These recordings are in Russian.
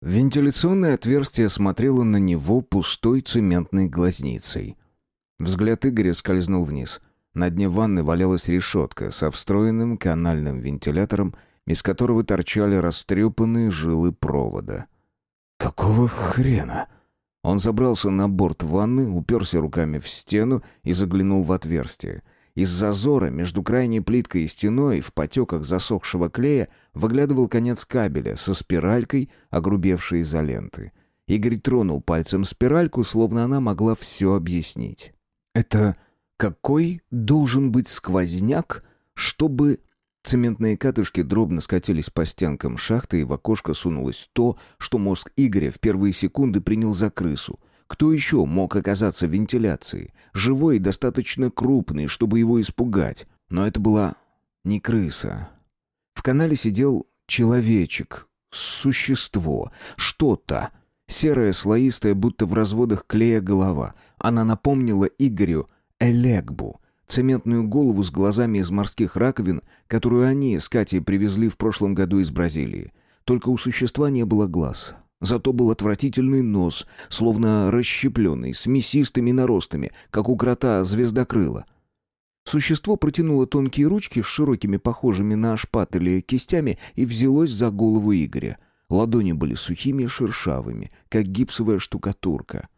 Вентиляционное отверстие смотрело на него пустой цементной глазницей. Взгляд Игоря скользнул вниз. На дне ванны валялась решетка со встроенным канальным вентилятором, из которого торчали растрепанные жилы провода. «Какого хрена?» Он забрался на борт ванны, уперся руками в стену и заглянул в отверстие. Из зазора между крайней плиткой и стеной в потеках засохшего клея выглядывал конец кабеля со спиралькой, огрубевшей изоленты. Игорь тронул пальцем спиральку, словно она могла все объяснить. «Это какой должен быть сквозняк, чтобы...» Цементные катышки дробно скатились по стенкам шахты, и в окошко сунулось то, что мозг Игоря в первые секунды принял за крысу. Кто еще мог оказаться в вентиляции? Живой и достаточно крупный, чтобы его испугать. Но это была не крыса. В канале сидел человечек, существо, что-то. Серая, слоистая, будто в разводах клея голова. Она напомнила Игорю Элегбу — цементную голову с глазами из морских раковин, которую они с Катей привезли в прошлом году из Бразилии. Только у существа не было глаз. Зато был отвратительный нос, словно расщепленный, с мясистыми наростами, как у крота звездокрыла. Существо протянуло тонкие ручки с широкими, похожими на шпатели, кистями и взялось за голову Игоря. Ладони были сухими и шершавыми, как гипсовая штукатурка.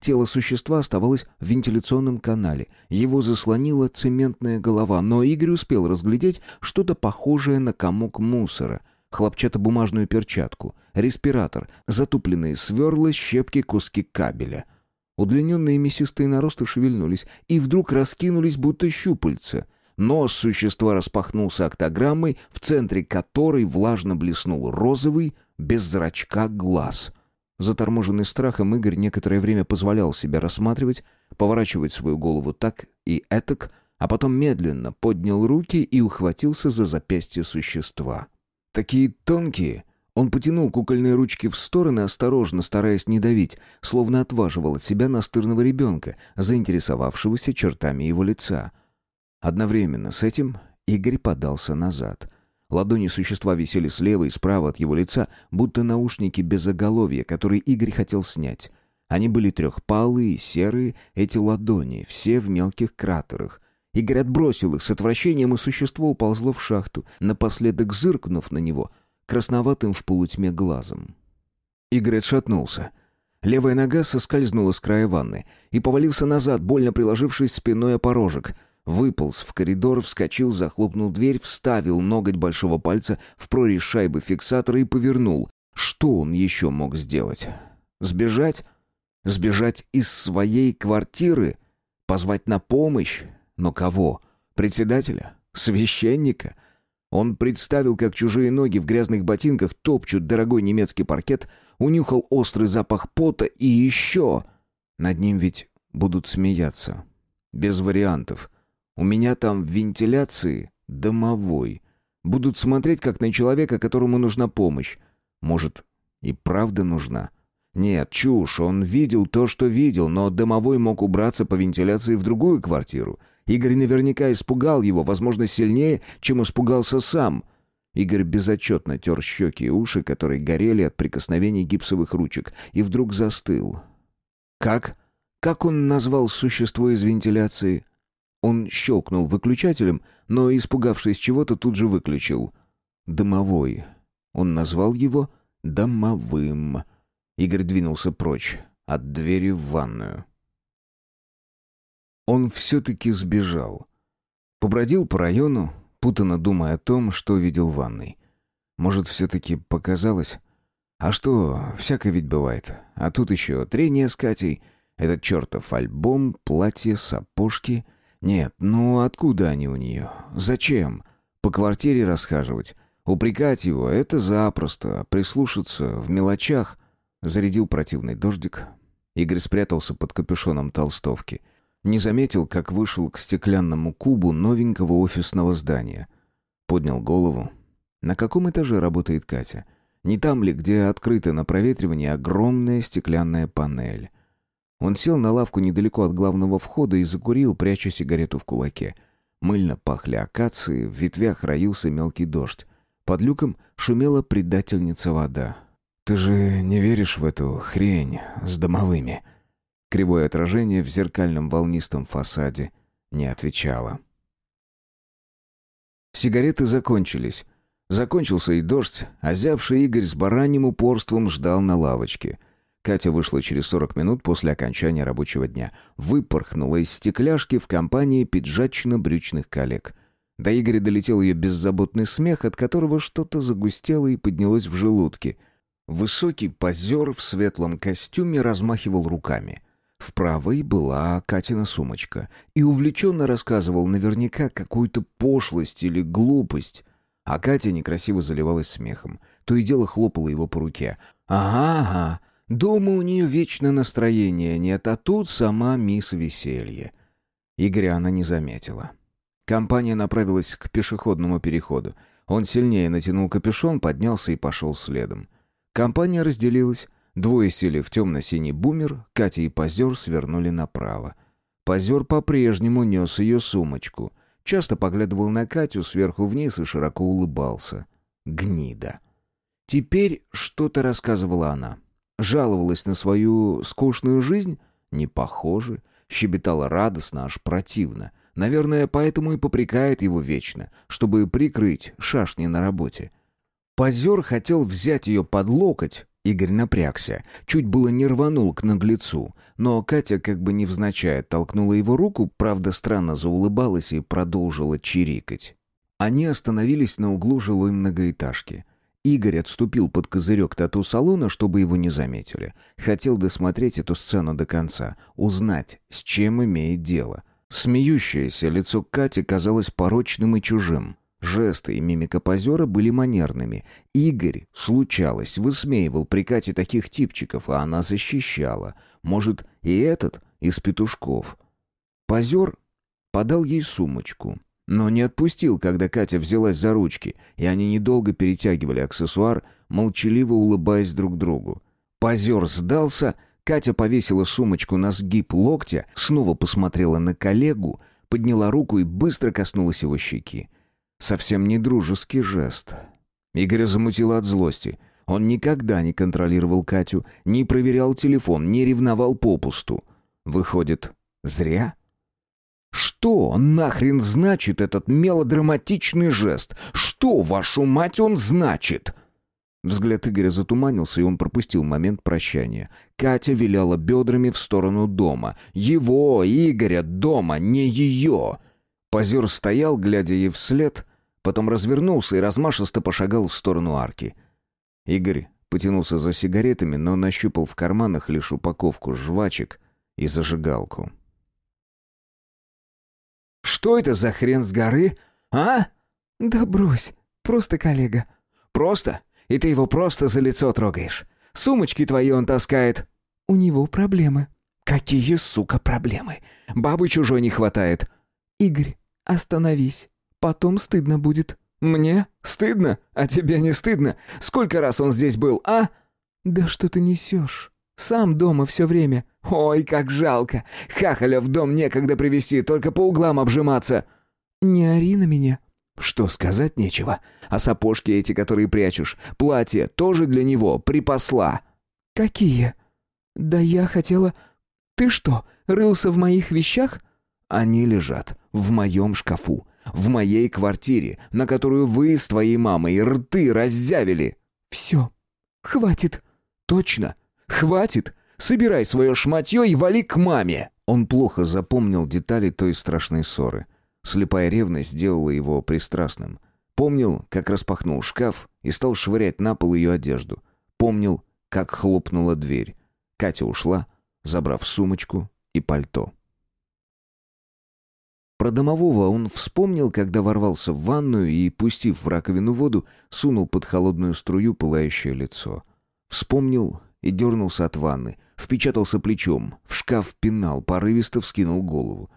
Тело существа оставалось в вентиляционном канале. Его заслонила цементная голова, но Игорь успел разглядеть что-то похожее на комок мусора, хлопчатобумажную перчатку, респиратор, затупленные сверла, щепки, куски кабеля. Удлиненные мясистые наросты шевельнулись и вдруг раскинулись, будто щупальца. Нос существа распахнулся октограммой, в центре которой влажно блеснул розовый, без зрачка глаз — Заторможенный страхом, Игорь некоторое время позволял себя рассматривать, поворачивать свою голову так и этак, а потом медленно поднял руки и ухватился за запястье существа. Такие тонкие. Он потянул кукольные ручки в стороны, осторожно стараясь не давить, словно отваживал от себя настырного ребенка, заинтересовавшегося чертами его лица. Одновременно с этим Игорь подался назад — Ладони существа висели слева и справа от его лица, будто наушники без оголовья, которые Игорь хотел снять. Они были трехпалые серые, эти ладони, все в мелких кратерах. Игорь отбросил их с отвращением, и существо уползло в шахту, напоследок зыркнув на него, красноватым в полутьме глазом. Игорь отшатнулся. Левая нога соскользнула с края ванны и повалился назад, больно приложившись спиной о порожек — Выполз в коридор, вскочил, захлопнул дверь, вставил ноготь большого пальца в прорезь шайбы фиксатора и повернул. Что он еще мог сделать? Сбежать? Сбежать из своей квартиры? Позвать на помощь? Но кого? Председателя? Священника? Он представил, как чужие ноги в грязных ботинках топчут дорогой немецкий паркет, унюхал острый запах пота и еще... Над ним ведь будут смеяться. Без вариантов. У меня там в вентиляции домовой. Будут смотреть, как на человека, которому нужна помощь. Может, и правда нужна? Нет, чушь, он видел то, что видел, но домовой мог убраться по вентиляции в другую квартиру. Игорь наверняка испугал его, возможно, сильнее, чем испугался сам. Игорь безотчетно тер щеки и уши, которые горели от прикосновений гипсовых ручек, и вдруг застыл. «Как? Как он назвал существо из вентиляции?» Он щелкнул выключателем, но, испугавшись чего-то, тут же выключил. «Домовой». Он назвал его «домовым». Игорь двинулся прочь, от двери в ванную. Он все-таки сбежал. Побродил по району, путанно думая о том, что видел в ванной. Может, все-таки показалось? А что, всякое ведь бывает. А тут еще трение с Катей, этот чертов альбом, платье, сапожки — нет, ну откуда они у нее? Зачем? По квартире расхаживать? Упрекать его — это запросто, прислушаться в мелочах. Зарядил противный дождик. Игорь спрятался под капюшоном толстовки. Не заметил, как вышел к стеклянному кубу новенького офисного здания. Поднял голову. На каком этаже работает Катя? Не там ли, где открыта на проветривание огромная стеклянная панель? Он сел на лавку недалеко от главного входа и закурил, пряча сигарету в кулаке. Мыльно пахли акации, в ветвях роился мелкий дождь. Под люком шумела предательница вода. «Ты же не веришь в эту хрень с домовыми?» Кривое отражение в зеркальном волнистом фасаде не отвечало. Сигареты закончились. Закончился и дождь, а зябший Игорь с бараньим упорством ждал на лавочке. Катя вышла через 40 минут после окончания рабочего дня. Выпорхнула из стекляшки в компании пиджачно-брючных коллег. До Игоря долетел ее беззаботный смех, от которого что-то загустело и поднялось в желудке. Высокий позер в светлом костюме размахивал руками. В правой была Катина сумочка и увлеченно рассказывал наверняка какую-то пошлость или глупость. А Катя некрасиво заливалась смехом. То и дело хлопала его по руке. «Ага, ага. Дома у нее вечно настроения нет, а тут сама мисс Веселье». Игоря она не заметила. Компания направилась к пешеходному переходу. Он сильнее натянул капюшон, поднялся и пошел следом. Компания разделилась. Двое сели в темно-синий бумер, Катя и Позер свернули направо. Позер по-прежнему нес ее сумочку. Часто поглядывал на Катю сверху вниз и широко улыбался. Гнида. Теперь что-то рассказывала она. Жаловалась на свою скучную жизнь? Не похоже. Щебетала радостно, аж противно. Наверное, поэтому и попрекает его вечно, чтобы прикрыть шашни на работе. Позер хотел взять ее под локоть, Игорь напрягся, чуть было не рванул к наглецу, но Катя как бы невзначай толкнула его руку, правда странно заулыбалась и продолжила чирикать. Они остановились на углу жилой многоэтажки. Игорь отступил под козырек тату-салона, чтобы его не заметили. Хотел досмотреть эту сцену до конца, узнать, с чем имеет дело. Смеющееся лицо Кати казалось порочным и чужим. Жесты и мимика позера были манерными. Игорь, случалось, высмеивал при Кате таких типчиков, а она защищала. Может, и этот из петушков. Позер подал ей сумочку, но не отпустил, когда Катя взялась за ручки, и они недолго перетягивали аксессуар, молчаливо улыбаясь друг другу. Позер сдался, Катя повесила сумочку на сгиб локтя, снова посмотрела на коллегу, подняла руку и быстро коснулась его щеки. Совсем не дружеский жест. Игоря замутило от злости. Он никогда не контролировал Катю, не проверял телефон, не ревновал попусту. Выходит, зря? Что нахрен значит этот мелодраматичный жест? Что, вашу мать, он значит? Взгляд Игоря затуманился, и он пропустил момент прощания. Катя виляла бедрами в сторону дома. Его, Игоря, дома, не ее. Позер стоял, глядя ей вслед, Потом развернулся и размашисто пошагал в сторону арки. Игорь потянулся за сигаретами, но нащупал в карманах лишь упаковку жвачек и зажигалку. «Что это за хрен с горы, а?» «Да брось, просто коллега». «Просто? И ты его просто за лицо трогаешь? Сумочки твои он таскает». «У него проблемы». «Какие, сука, проблемы? Бабы чужой не хватает». «Игорь, остановись. Потом стыдно будет». «Мне? Стыдно? А тебе не стыдно? Сколько раз он здесь был, а?» «Да что ты несешь? Сам дома все время». «Ой, как жалко! Хахаля в дом некогда привести, только по углам обжиматься». «Не ори на меня». «Что сказать нечего. А сапожки эти, которые прячешь, платье тоже для него припасла». «Какие?» «Да я хотела...» «Ты что, рылся в моих вещах?» «Они лежат в моем шкафу в моей квартире, на которую вы с твоей мамой рты раззявили. Все. Хватит. Точно. Хватит. Собирай свое шматье и вали к маме. Он плохо запомнил детали той страшной ссоры. Слепая ревность сделала его пристрастным. Помнил, как распахнул шкаф и стал швырять на пол ее одежду. Помнил, как хлопнула дверь. Катя ушла, забрав сумочку и пальто. Про домового он вспомнил, когда ворвался в ванную и, пустив в раковину воду, сунул под холодную струю пылающее лицо. Вспомнил и дернулся от ванны, впечатался плечом, в шкаф пинал, порывисто вскинул голову.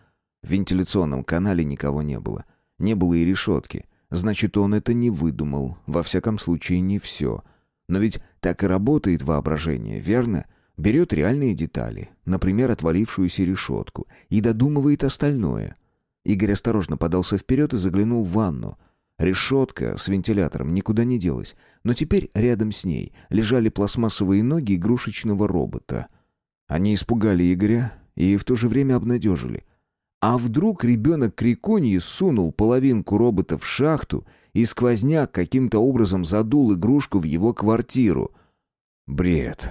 В вентиляционном канале никого не было. Не было и решетки. Значит, он это не выдумал, во всяком случае не все. Но ведь так и работает воображение, верно? Берет реальные детали, например, отвалившуюся решетку, и додумывает остальное — Игорь осторожно подался вперед и заглянул в ванну. Решетка с вентилятором никуда не делась, но теперь рядом с ней лежали пластмассовые ноги игрушечного робота. Они испугали Игоря и в то же время обнадежили. А вдруг ребенок Крикуньи сунул половинку робота в шахту, и сквозняк каким-то образом задул игрушку в его квартиру? Бред.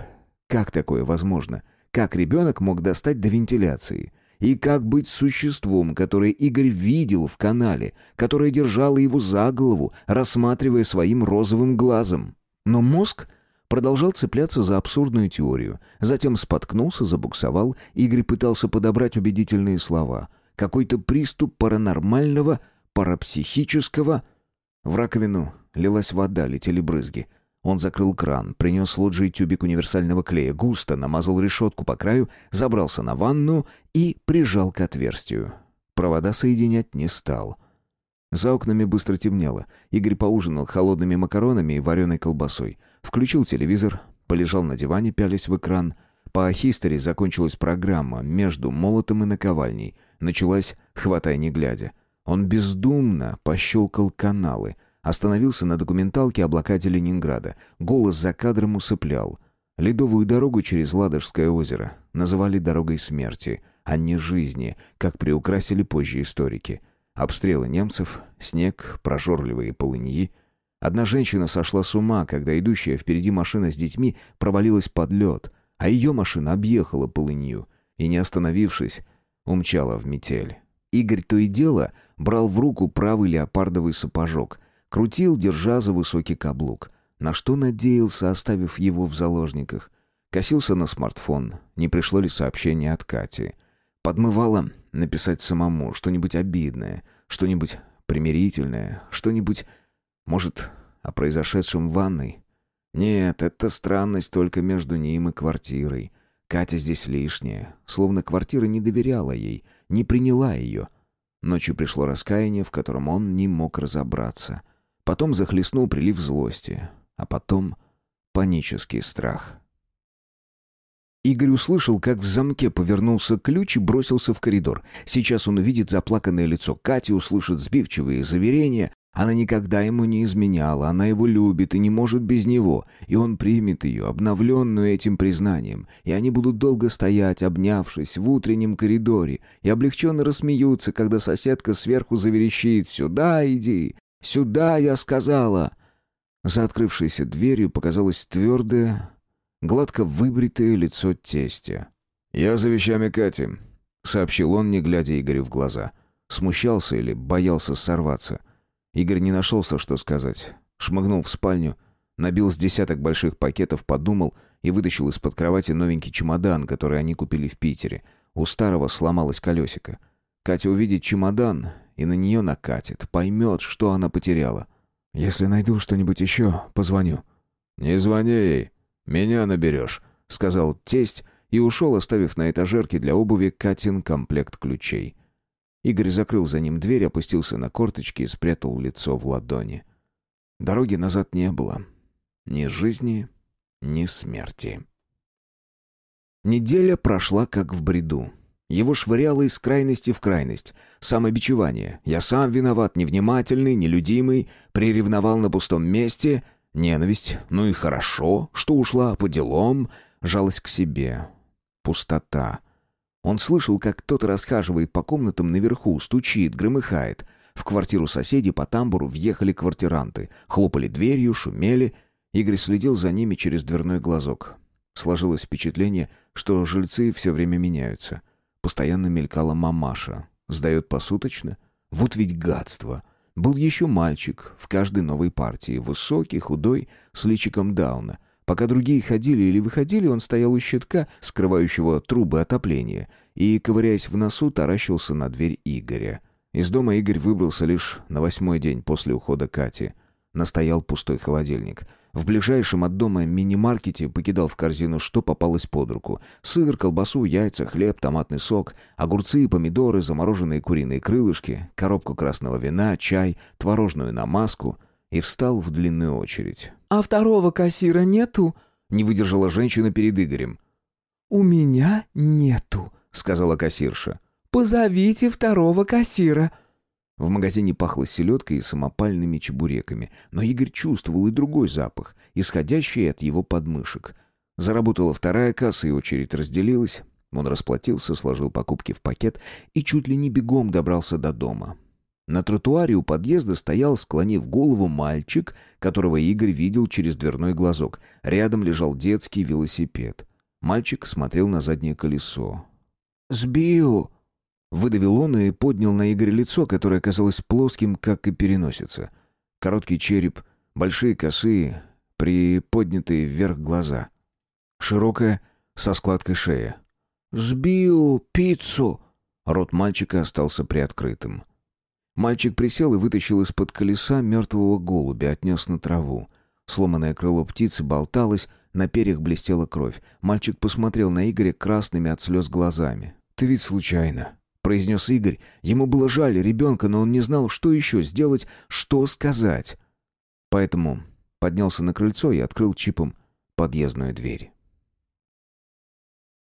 Как такое возможно? Как ребенок мог достать до вентиляции? И как быть существом, которое Игорь видел в канале, которое держало его за голову, рассматривая своим розовым глазом? Но мозг продолжал цепляться за абсурдную теорию. Затем споткнулся, забуксовал. Игорь пытался подобрать убедительные слова. Какой-то приступ паранормального, парапсихического... В раковину лилась вода, летели брызги. Он закрыл кран, принес лоджии тюбик универсального клея, густо намазал решетку по краю, забрался на ванну и прижал к отверстию. Провода соединять не стал. За окнами быстро темнело. Игорь поужинал холодными макаронами и вареной колбасой. Включил телевизор, полежал на диване, пялись в экран. По хистори закончилась программа между молотом и наковальней. Началась «Хватай не глядя». Он бездумно пощелкал каналы — Остановился на документалке о блокаде Ленинграда. Голос за кадром усыплял. Ледовую дорогу через Ладожское озеро называли «дорогой смерти», а не «жизни», как приукрасили позже историки. Обстрелы немцев, снег, прожорливые полыньи. Одна женщина сошла с ума, когда идущая впереди машина с детьми провалилась под лед, а ее машина объехала полынью и, не остановившись, умчала в метель. Игорь то и дело брал в руку правый леопардовый сапожок, Крутил, держа за высокий каблук. На что надеялся, оставив его в заложниках? Косился на смартфон. Не пришло ли сообщение от Кати? Подмывало написать самому что-нибудь обидное, что-нибудь примирительное, что-нибудь, может, о произошедшем в ванной? Нет, это странность только между ним и квартирой. Катя здесь лишняя, словно квартира не доверяла ей, не приняла ее. Ночью пришло раскаяние, в котором он не мог разобраться — Потом захлестнул прилив злости, а потом панический страх. Игорь услышал, как в замке повернулся ключ и бросился в коридор. Сейчас он увидит заплаканное лицо Кати, услышит сбивчивые заверения. Она никогда ему не изменяла, она его любит и не может без него. И он примет ее, обновленную этим признанием. И они будут долго стоять, обнявшись в утреннем коридоре, и облегченно рассмеются, когда соседка сверху заверещит «Сюда иди!» «Сюда, я сказала!» За открывшейся дверью показалось твердое, гладко выбритое лицо тестя. «Я за вещами Кати», — сообщил он, не глядя Игорю в глаза. Смущался или боялся сорваться. Игорь не нашелся, что сказать. Шмыгнул в спальню, набил с десяток больших пакетов, подумал и вытащил из-под кровати новенький чемодан, который они купили в Питере. У старого сломалось колесико. Катя увидит чемодан и на нее накатит, поймет, что она потеряла. «Если найду что-нибудь еще, позвоню». «Не звони ей, меня наберешь», — сказал тесть и ушел, оставив на этажерке для обуви Катин комплект ключей. Игорь закрыл за ним дверь, опустился на корточки и спрятал лицо в ладони. Дороги назад не было. Ни жизни, ни смерти. Неделя прошла как в бреду. Его швыряло из крайности в крайность. Самобичевание. Я сам виноват, невнимательный, нелюдимый, приревновал на пустом месте. Ненависть. Ну и хорошо, что ушла по делам. Жалость к себе. Пустота. Он слышал, как кто-то расхаживает по комнатам наверху, стучит, громыхает. В квартиру соседей по тамбуру въехали квартиранты. Хлопали дверью, шумели. Игорь следил за ними через дверной глазок. Сложилось впечатление, что жильцы все время меняются. Постоянно мелькала мамаша. Сдает посуточно? Вот ведь гадство. Был еще мальчик в каждой новой партии. Высокий, худой, с личиком Дауна. Пока другие ходили или выходили, он стоял у щитка, скрывающего трубы отопления, и, ковыряясь в носу, таращился на дверь Игоря. Из дома Игорь выбрался лишь на восьмой день после ухода Кати. Настоял пустой холодильник — в ближайшем от дома мини-маркете покидал в корзину, что попалось под руку. Сыр, колбасу, яйца, хлеб, томатный сок, огурцы, помидоры, замороженные куриные крылышки, коробку красного вина, чай, творожную намазку. И встал в длинную очередь. «А второго кассира нету?» — не выдержала женщина перед Игорем. «У меня нету», — сказала кассирша. «Позовите второго кассира». В магазине пахло селедкой и самопальными чебуреками, но Игорь чувствовал и другой запах, исходящий от его подмышек. Заработала вторая касса, и очередь разделилась. Он расплатился, сложил покупки в пакет и чуть ли не бегом добрался до дома. На тротуаре у подъезда стоял, склонив голову, мальчик, которого Игорь видел через дверной глазок. Рядом лежал детский велосипед. Мальчик смотрел на заднее колесо. «Сбию!» Выдавил он и поднял на Игоря лицо, которое казалось плоским, как и переносица. Короткий череп, большие косые, приподнятые вверх глаза. Широкая, со складкой шея. «Сбию пиццу!» Рот мальчика остался приоткрытым. Мальчик присел и вытащил из-под колеса мертвого голубя, отнес на траву. Сломанное крыло птицы болталось, на перьях блестела кровь. Мальчик посмотрел на Игоря красными от слез глазами. «Ты ведь случайно», — произнес Игорь. Ему было жаль ребенка, но он не знал, что еще сделать, что сказать. Поэтому поднялся на крыльцо и открыл чипом подъездную дверь.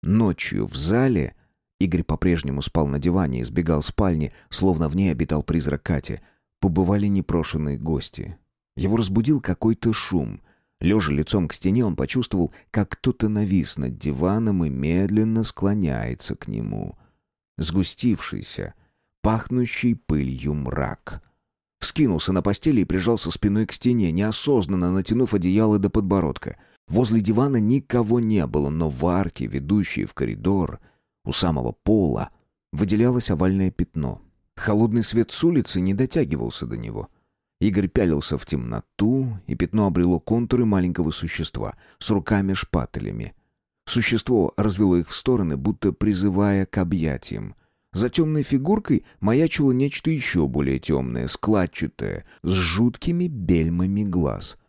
Ночью в зале Игорь по-прежнему спал на диване, избегал спальни, словно в ней обитал призрак Кати. Побывали непрошенные гости. Его разбудил какой-то шум. Лежа лицом к стене, он почувствовал, как кто-то навис над диваном и медленно склоняется к нему. Сгустившийся, пахнущий пылью мрак. Вскинулся на постели и прижался спиной к стене, неосознанно натянув одеяло до подбородка. Возле дивана никого не было, но в арке, ведущей в коридор, у самого пола выделялось овальное пятно. Холодный свет с улицы не дотягивался до него. Игорь пялился в темноту, и пятно обрело контуры маленького существа с руками-шпателями. Существо развело их в стороны, будто призывая к объятиям. За темной фигуркой маячило нечто еще более темное, складчатое, с жуткими бельмами глаз.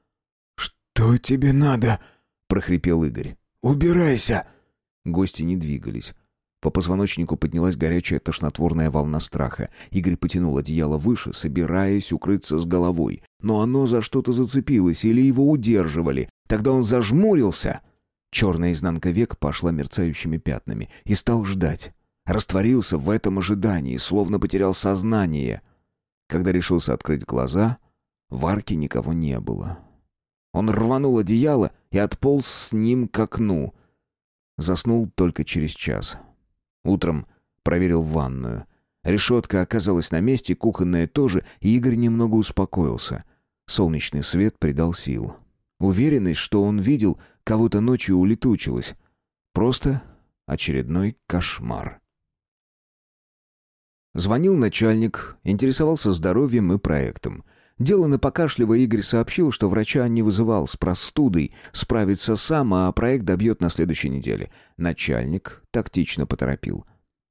«Что тебе надо?» — прохрипел Игорь. «Убирайся!» Гости не двигались. По позвоночнику поднялась горячая тошнотворная волна страха. Игорь потянул одеяло выше, собираясь укрыться с головой. Но оно за что-то зацепилось или его удерживали. Тогда он зажмурился. Черная изнанка век пошла мерцающими пятнами и стал ждать. Растворился в этом ожидании, словно потерял сознание. Когда решился открыть глаза, в арке никого не было. Он рванул одеяло и отполз с ним к окну. Заснул только через час. Утром проверил ванную. Решетка оказалась на месте, кухонная тоже, и Игорь немного успокоился. Солнечный свет придал сил. Уверенность, что он видел, кого-то ночью улетучилась. Просто очередной кошмар. Звонил начальник, интересовался здоровьем и проектом. Деланно покашливая, Игорь сообщил, что врача не вызывал с простудой, справится сам, а проект добьет на следующей неделе. Начальник тактично поторопил.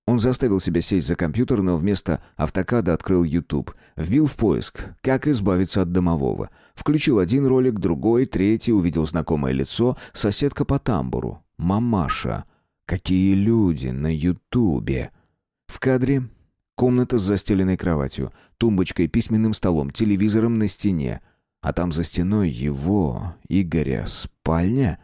Он заставил себя сесть за компьютер, но вместо автокада открыл YouTube. Вбил в поиск «Как избавиться от домового». Включил один ролик, другой, третий, увидел знакомое лицо, соседка по тамбуру. Мамаша. Какие люди на Ютубе. В кадре Комната с застеленной кроватью, тумбочкой, письменным столом, телевизором на стене. А там за стеной его, Игоря, спальня.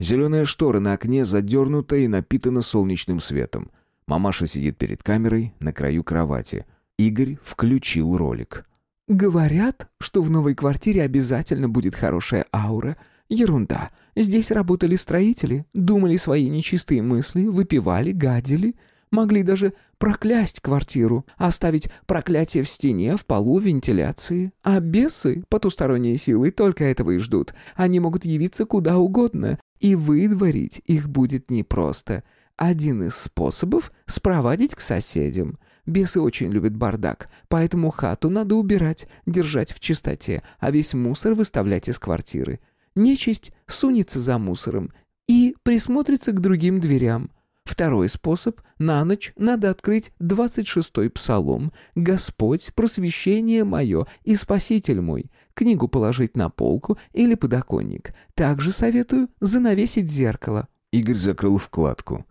Зеленая штора на окне задернута и напитана солнечным светом. Мамаша сидит перед камерой на краю кровати. Игорь включил ролик. «Говорят, что в новой квартире обязательно будет хорошая аура. Ерунда. Здесь работали строители, думали свои нечистые мысли, выпивали, гадили. Могли даже проклясть квартиру, оставить проклятие в стене, в полу, вентиляции. А бесы, потусторонние силы, только этого и ждут. Они могут явиться куда угодно, и выдворить их будет непросто. Один из способов — спровадить к соседям. Бесы очень любят бардак, поэтому хату надо убирать, держать в чистоте, а весь мусор выставлять из квартиры. Нечисть сунется за мусором и присмотрится к другим дверям. Второй способ — на ночь надо открыть двадцать шестой псалом «Господь, просвещение мое и спаситель мой». Книгу положить на полку или подоконник. Также советую занавесить зеркало. Игорь закрыл вкладку.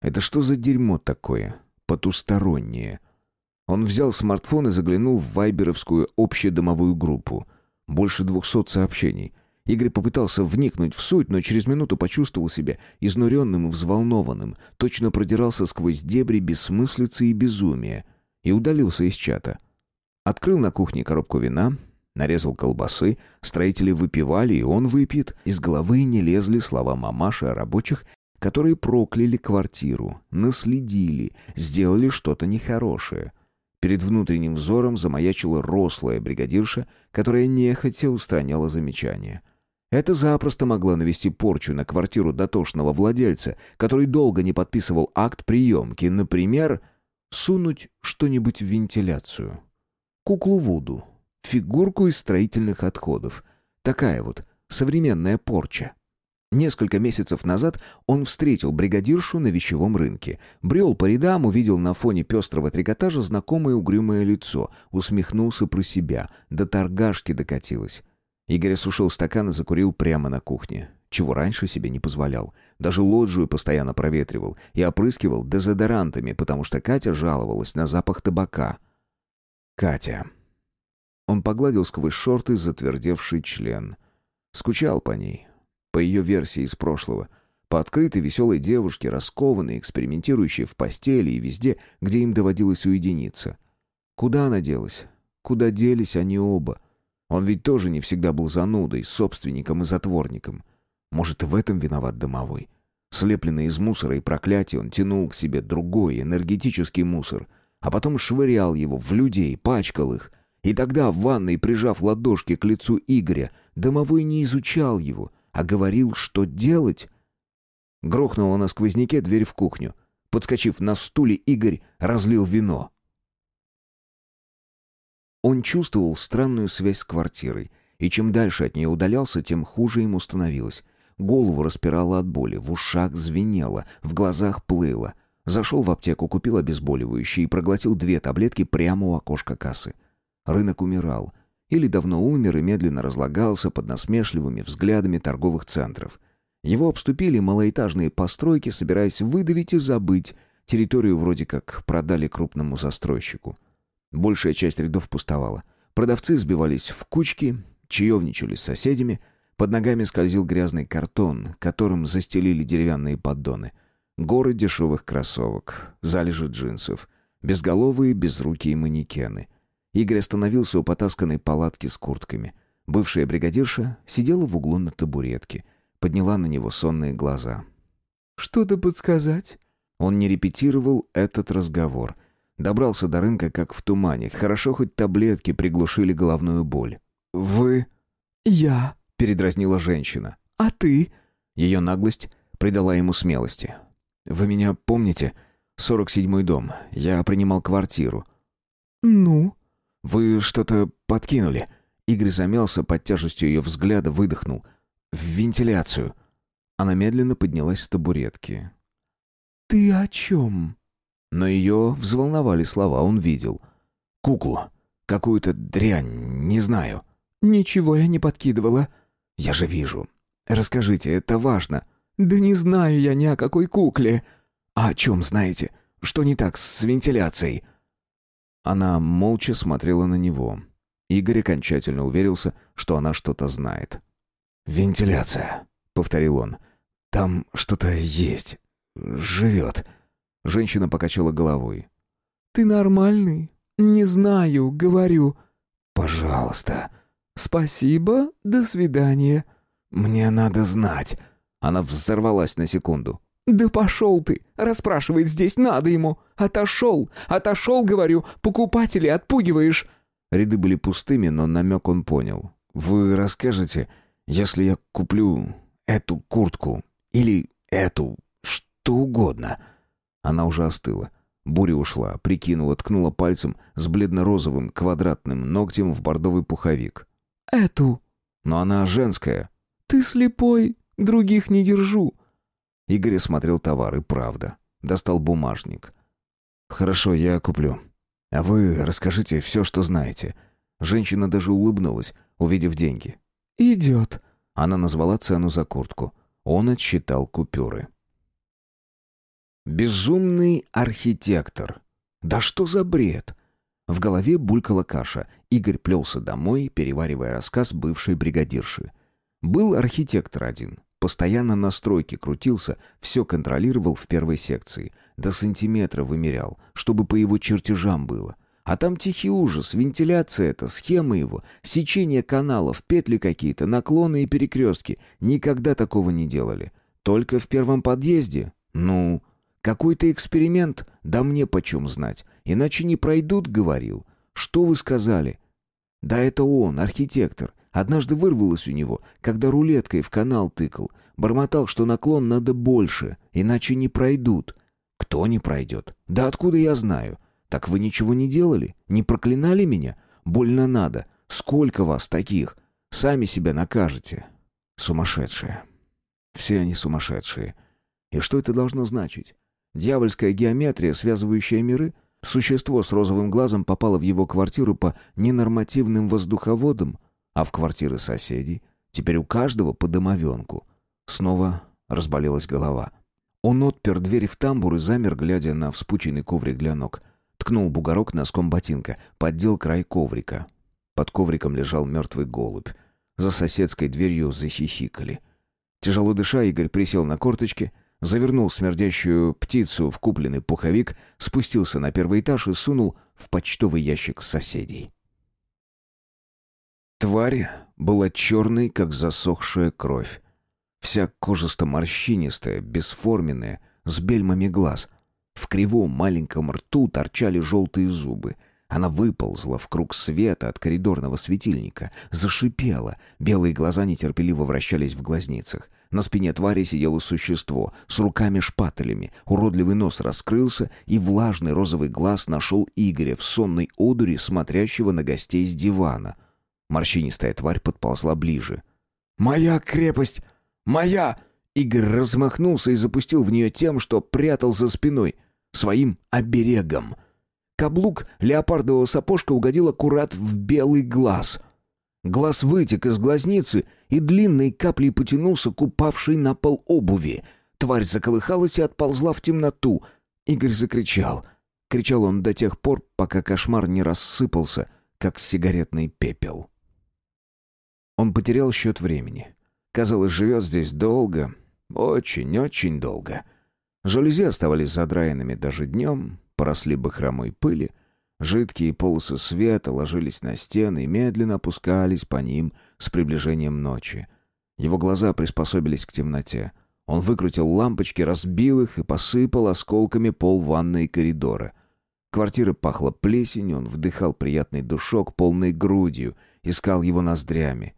«Это что за дерьмо такое? Потустороннее?» Он взял смартфон и заглянул в вайберовскую общедомовую группу. Больше двухсот сообщений. Игорь попытался вникнуть в суть, но через минуту почувствовал себя изнуренным и взволнованным, точно продирался сквозь дебри бессмыслицы и безумия, и удалился из чата. Открыл на кухне коробку вина, нарезал колбасы, строители выпивали, и он выпьет. Из головы не лезли слова мамаши о рабочих, которые прокляли квартиру, наследили, сделали что-то нехорошее. Перед внутренним взором замаячила рослая бригадирша, которая нехотя устраняла замечания. Это запросто могло навести порчу на квартиру дотошного владельца, который долго не подписывал акт приемки, например, сунуть что-нибудь в вентиляцию. Куклу Вуду, фигурку из строительных отходов. Такая вот современная порча. Несколько месяцев назад он встретил бригадиршу на вещевом рынке. Брел по рядам, увидел на фоне пестрого трикотажа знакомое угрюмое лицо, усмехнулся про себя, до торгашки докатилось. Игорь осушил стакан и закурил прямо на кухне, чего раньше себе не позволял. Даже лоджию постоянно проветривал и опрыскивал дезодорантами, потому что Катя жаловалась на запах табака. Катя. Он погладил сквозь шорты затвердевший член. Скучал по ней, по ее версии из прошлого. По открытой веселой девушке, раскованной, экспериментирующей в постели и везде, где им доводилось уединиться. Куда она делась? Куда делись они оба? Он ведь тоже не всегда был занудой, собственником и затворником. Может, в этом виноват домовой? Слепленный из мусора и проклятий, он тянул к себе другой, энергетический мусор, а потом швырял его в людей, пачкал их. И тогда в ванной, прижав ладошки к лицу Игоря, домовой не изучал его — а говорил, что делать. Грохнула на сквозняке дверь в кухню. Подскочив на стуле, Игорь разлил вино. Он чувствовал странную связь с квартирой, и чем дальше от нее удалялся, тем хуже ему становилось. Голову распирало от боли, в ушах звенело, в глазах плыло. Зашел в аптеку, купил обезболивающее и проглотил две таблетки прямо у окошка кассы. Рынок умирал. Или давно умер и медленно разлагался под насмешливыми взглядами торговых центров. Его обступили малоэтажные постройки, собираясь выдавить и забыть. Территорию вроде как продали крупному застройщику. Большая часть рядов пустовала. Продавцы сбивались в кучки, чаевничали с соседями. Под ногами скользил грязный картон, которым застелили деревянные поддоны. Горы дешевых кроссовок, залежи джинсов, безголовые безрукие манекены — Игорь остановился у потасканной палатки с куртками. Бывшая бригадирша сидела в углу на табуретке, подняла на него сонные глаза. «Что-то подсказать?» Он не репетировал этот разговор. Добрался до рынка как в тумане. Хорошо хоть таблетки приглушили головную боль. «Вы...» «Я...» — передразнила женщина. «А ты...» Ее наглость придала ему смелости. «Вы меня помните? Сорок седьмой дом. Я принимал квартиру». «Ну?» «Вы что-то подкинули?» Игорь замялся под тяжестью ее взгляда, выдохнул. «В вентиляцию». Она медленно поднялась с табуретки. «Ты о чем?» Но ее взволновали слова, он видел. «Куклу. Какую-то дрянь, не знаю». «Ничего я не подкидывала». «Я же вижу. Расскажите, это важно». «Да не знаю я ни о какой кукле». «А о чем знаете? Что не так с вентиляцией?» Она молча смотрела на него. Игорь окончательно уверился, что она что-то знает. «Вентиляция», — повторил он. «Там что-то есть. Живет». Женщина покачала головой. «Ты нормальный? Не знаю, говорю». «Пожалуйста». «Спасибо, до свидания». «Мне надо знать». Она взорвалась на секунду. «Да пошел ты! Расспрашивает здесь, надо ему! Отошел! Отошел, говорю! Покупателей отпугиваешь!» Ряды были пустыми, но намек он понял. «Вы расскажете, если я куплю эту куртку или эту, что угодно?» Она уже остыла. Буря ушла, прикинула, ткнула пальцем с бледно-розовым квадратным ногтем в бордовый пуховик. «Эту». «Но она женская». «Ты слепой, других не держу. Игорь смотрел товар, и правда. Достал бумажник. «Хорошо, я куплю. А вы расскажите все, что знаете». Женщина даже улыбнулась, увидев деньги. «Идет». Она назвала цену за куртку. Он отсчитал купюры. Безумный архитектор. Да что за бред? В голове булькала каша. Игорь плелся домой, переваривая рассказ бывшей бригадирши. Был архитектор один. Постоянно на стройке крутился, все контролировал в первой секции. До сантиметра вымерял, чтобы по его чертежам было. А там тихий ужас, вентиляция это, схема его, сечение каналов, петли какие-то, наклоны и перекрестки. Никогда такого не делали. Только в первом подъезде? Ну, какой-то эксперимент? Да мне почем знать. Иначе не пройдут, говорил. Что вы сказали? Да это он, архитектор. Однажды вырвалось у него, когда рулеткой в канал тыкал. Бормотал, что наклон надо больше, иначе не пройдут. Кто не пройдет? Да откуда я знаю? Так вы ничего не делали? Не проклинали меня? Больно надо. Сколько вас таких? Сами себя накажете. Сумасшедшие. Все они сумасшедшие. И что это должно значить? Дьявольская геометрия, связывающая миры? Существо с розовым глазом попало в его квартиру по ненормативным воздуховодам, а в квартиры соседей теперь у каждого по домовенку. Снова разболелась голова. Он отпер дверь в тамбур и замер, глядя на вспученный коврик для ног. Ткнул бугорок носком ботинка, поддел край коврика. Под ковриком лежал мертвый голубь. За соседской дверью захихикали. Тяжело дыша, Игорь присел на корточки, завернул смердящую птицу в купленный пуховик, спустился на первый этаж и сунул в почтовый ящик соседей. Тварь была черной, как засохшая кровь. Вся кожисто-морщинистая, бесформенная, с бельмами глаз. В кривом маленьком рту торчали желтые зубы. Она выползла в круг света от коридорного светильника, зашипела. Белые глаза нетерпеливо вращались в глазницах. На спине твари сидело существо с руками-шпателями. Уродливый нос раскрылся, и влажный розовый глаз нашел Игоря в сонной одуре, смотрящего на гостей с дивана. Морщинистая тварь подползла ближе. «Моя крепость! Моя!» Игорь размахнулся и запустил в нее тем, что прятал за спиной. Своим оберегом. Каблук леопардового сапожка угодил аккурат в белый глаз. Глаз вытек из глазницы и длинной каплей потянулся к упавшей на пол обуви. Тварь заколыхалась и отползла в темноту. Игорь закричал. Кричал он до тех пор, пока кошмар не рассыпался, как сигаретный пепел. Он потерял счет времени. Казалось, живет здесь долго, очень-очень долго. Жалюзи оставались задраенными даже днем, поросли бахромой пыли, жидкие полосы света ложились на стены и медленно опускались по ним с приближением ночи. Его глаза приспособились к темноте. Он выкрутил лампочки, разбил их и посыпал осколками пол ванной и коридора. Квартира пахла плесенью, он вдыхал приятный душок полной грудью, искал его ноздрями.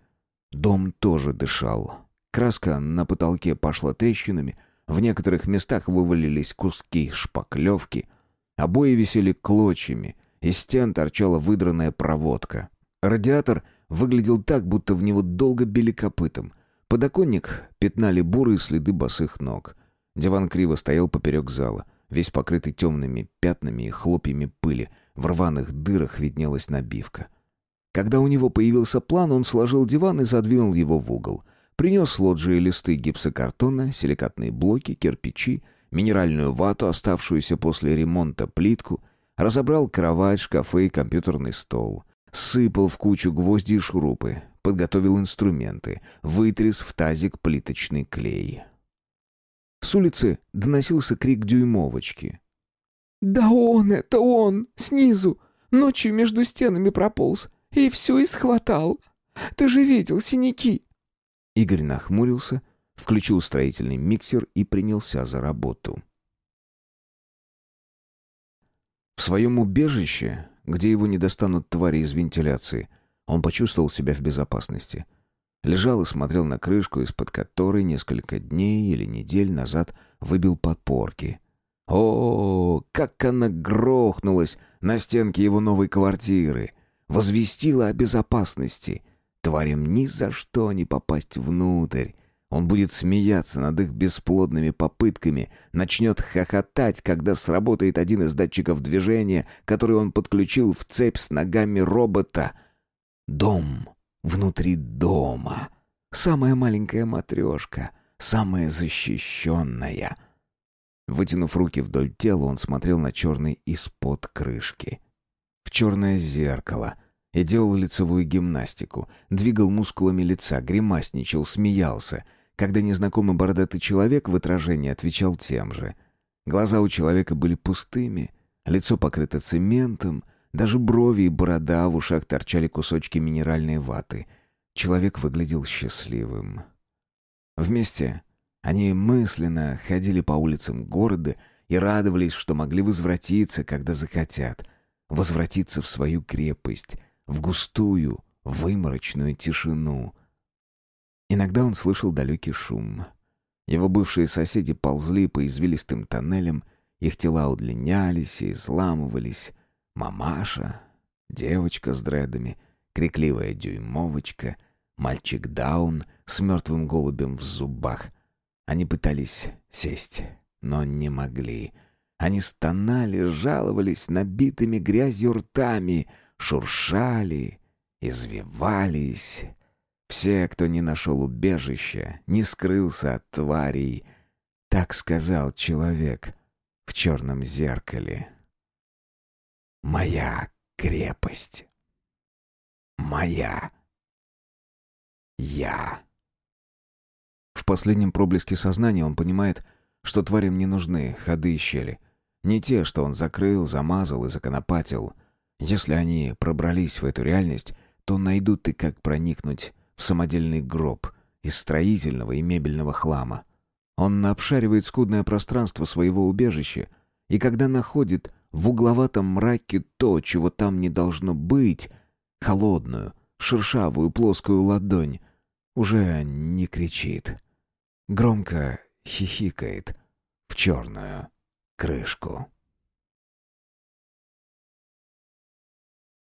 Дом тоже дышал. Краска на потолке пошла трещинами, в некоторых местах вывалились куски шпаклевки, обои висели клочьями, из стен торчала выдранная проводка. Радиатор выглядел так, будто в него долго били копытом. Подоконник пятнали бурые следы босых ног. Диван криво стоял поперек зала, весь покрытый темными пятнами и хлопьями пыли. В рваных дырах виднелась набивка. Когда у него появился план, он сложил диван и задвинул его в угол. Принес лоджии листы гипсокартона, силикатные блоки, кирпичи, минеральную вату, оставшуюся после ремонта плитку, разобрал кровать, шкафы и компьютерный стол. Сыпал в кучу гвозди и шурупы, подготовил инструменты, вытряс в тазик плиточный клей. С улицы доносился крик дюймовочки. «Да он, это он! Снизу! Ночью между стенами прополз и все исхватал. Ты же видел синяки!» Игорь нахмурился, включил строительный миксер и принялся за работу. В своем убежище, где его не достанут твари из вентиляции, он почувствовал себя в безопасности. Лежал и смотрел на крышку, из-под которой несколько дней или недель назад выбил подпорки. О, как она грохнулась на стенке его новой квартиры! Возвестила о безопасности. Тварям ни за что не попасть внутрь. Он будет смеяться над их бесплодными попытками, начнет хохотать, когда сработает один из датчиков движения, который он подключил в цепь с ногами робота. Дом внутри дома. Самая маленькая матрешка, самая защищенная. Вытянув руки вдоль тела, он смотрел на черный из-под крышки. Черное зеркало, и делал лицевую гимнастику, двигал мускулами лица, гримасничал, смеялся, когда незнакомый бородатый человек в отражении отвечал тем же. Глаза у человека были пустыми, лицо покрыто цементом, Даже брови и борода, в ушах торчали кусочки минеральной ваты. Человек выглядел счастливым. Вместе они мысленно ходили по улицам города и радовались, что могли возвратиться, когда захотят. Возвратиться в свою крепость, в густую, выморочную тишину. Иногда он слышал далекий шум. Его бывшие соседи ползли по извилистым тоннелям, их тела удлинялись и изламывались. Мамаша, девочка с дредами, крикливая дюймовочка, мальчик Даун с мертвым голубем в зубах. Они пытались сесть, но не могли. Они стонали, жаловались набитыми грязью ртами, шуршали, извивались. Все, кто не нашел убежища, не скрылся от тварей, так сказал человек в черном зеркале. Моя крепость. Моя. Я. В последнем проблеске сознания он понимает, что тварям не нужны ходы и щели. Не те, что он закрыл, замазал и законопатил. Если они пробрались в эту реальность, то найдут и как проникнуть в самодельный гроб из строительного и мебельного хлама. Он обшаривает скудное пространство своего убежища, и когда находит в угловатом мраке то, чего там не должно быть, холодную, шершавую плоскую ладонь, уже не кричит. Громко хихикает в черную крышку.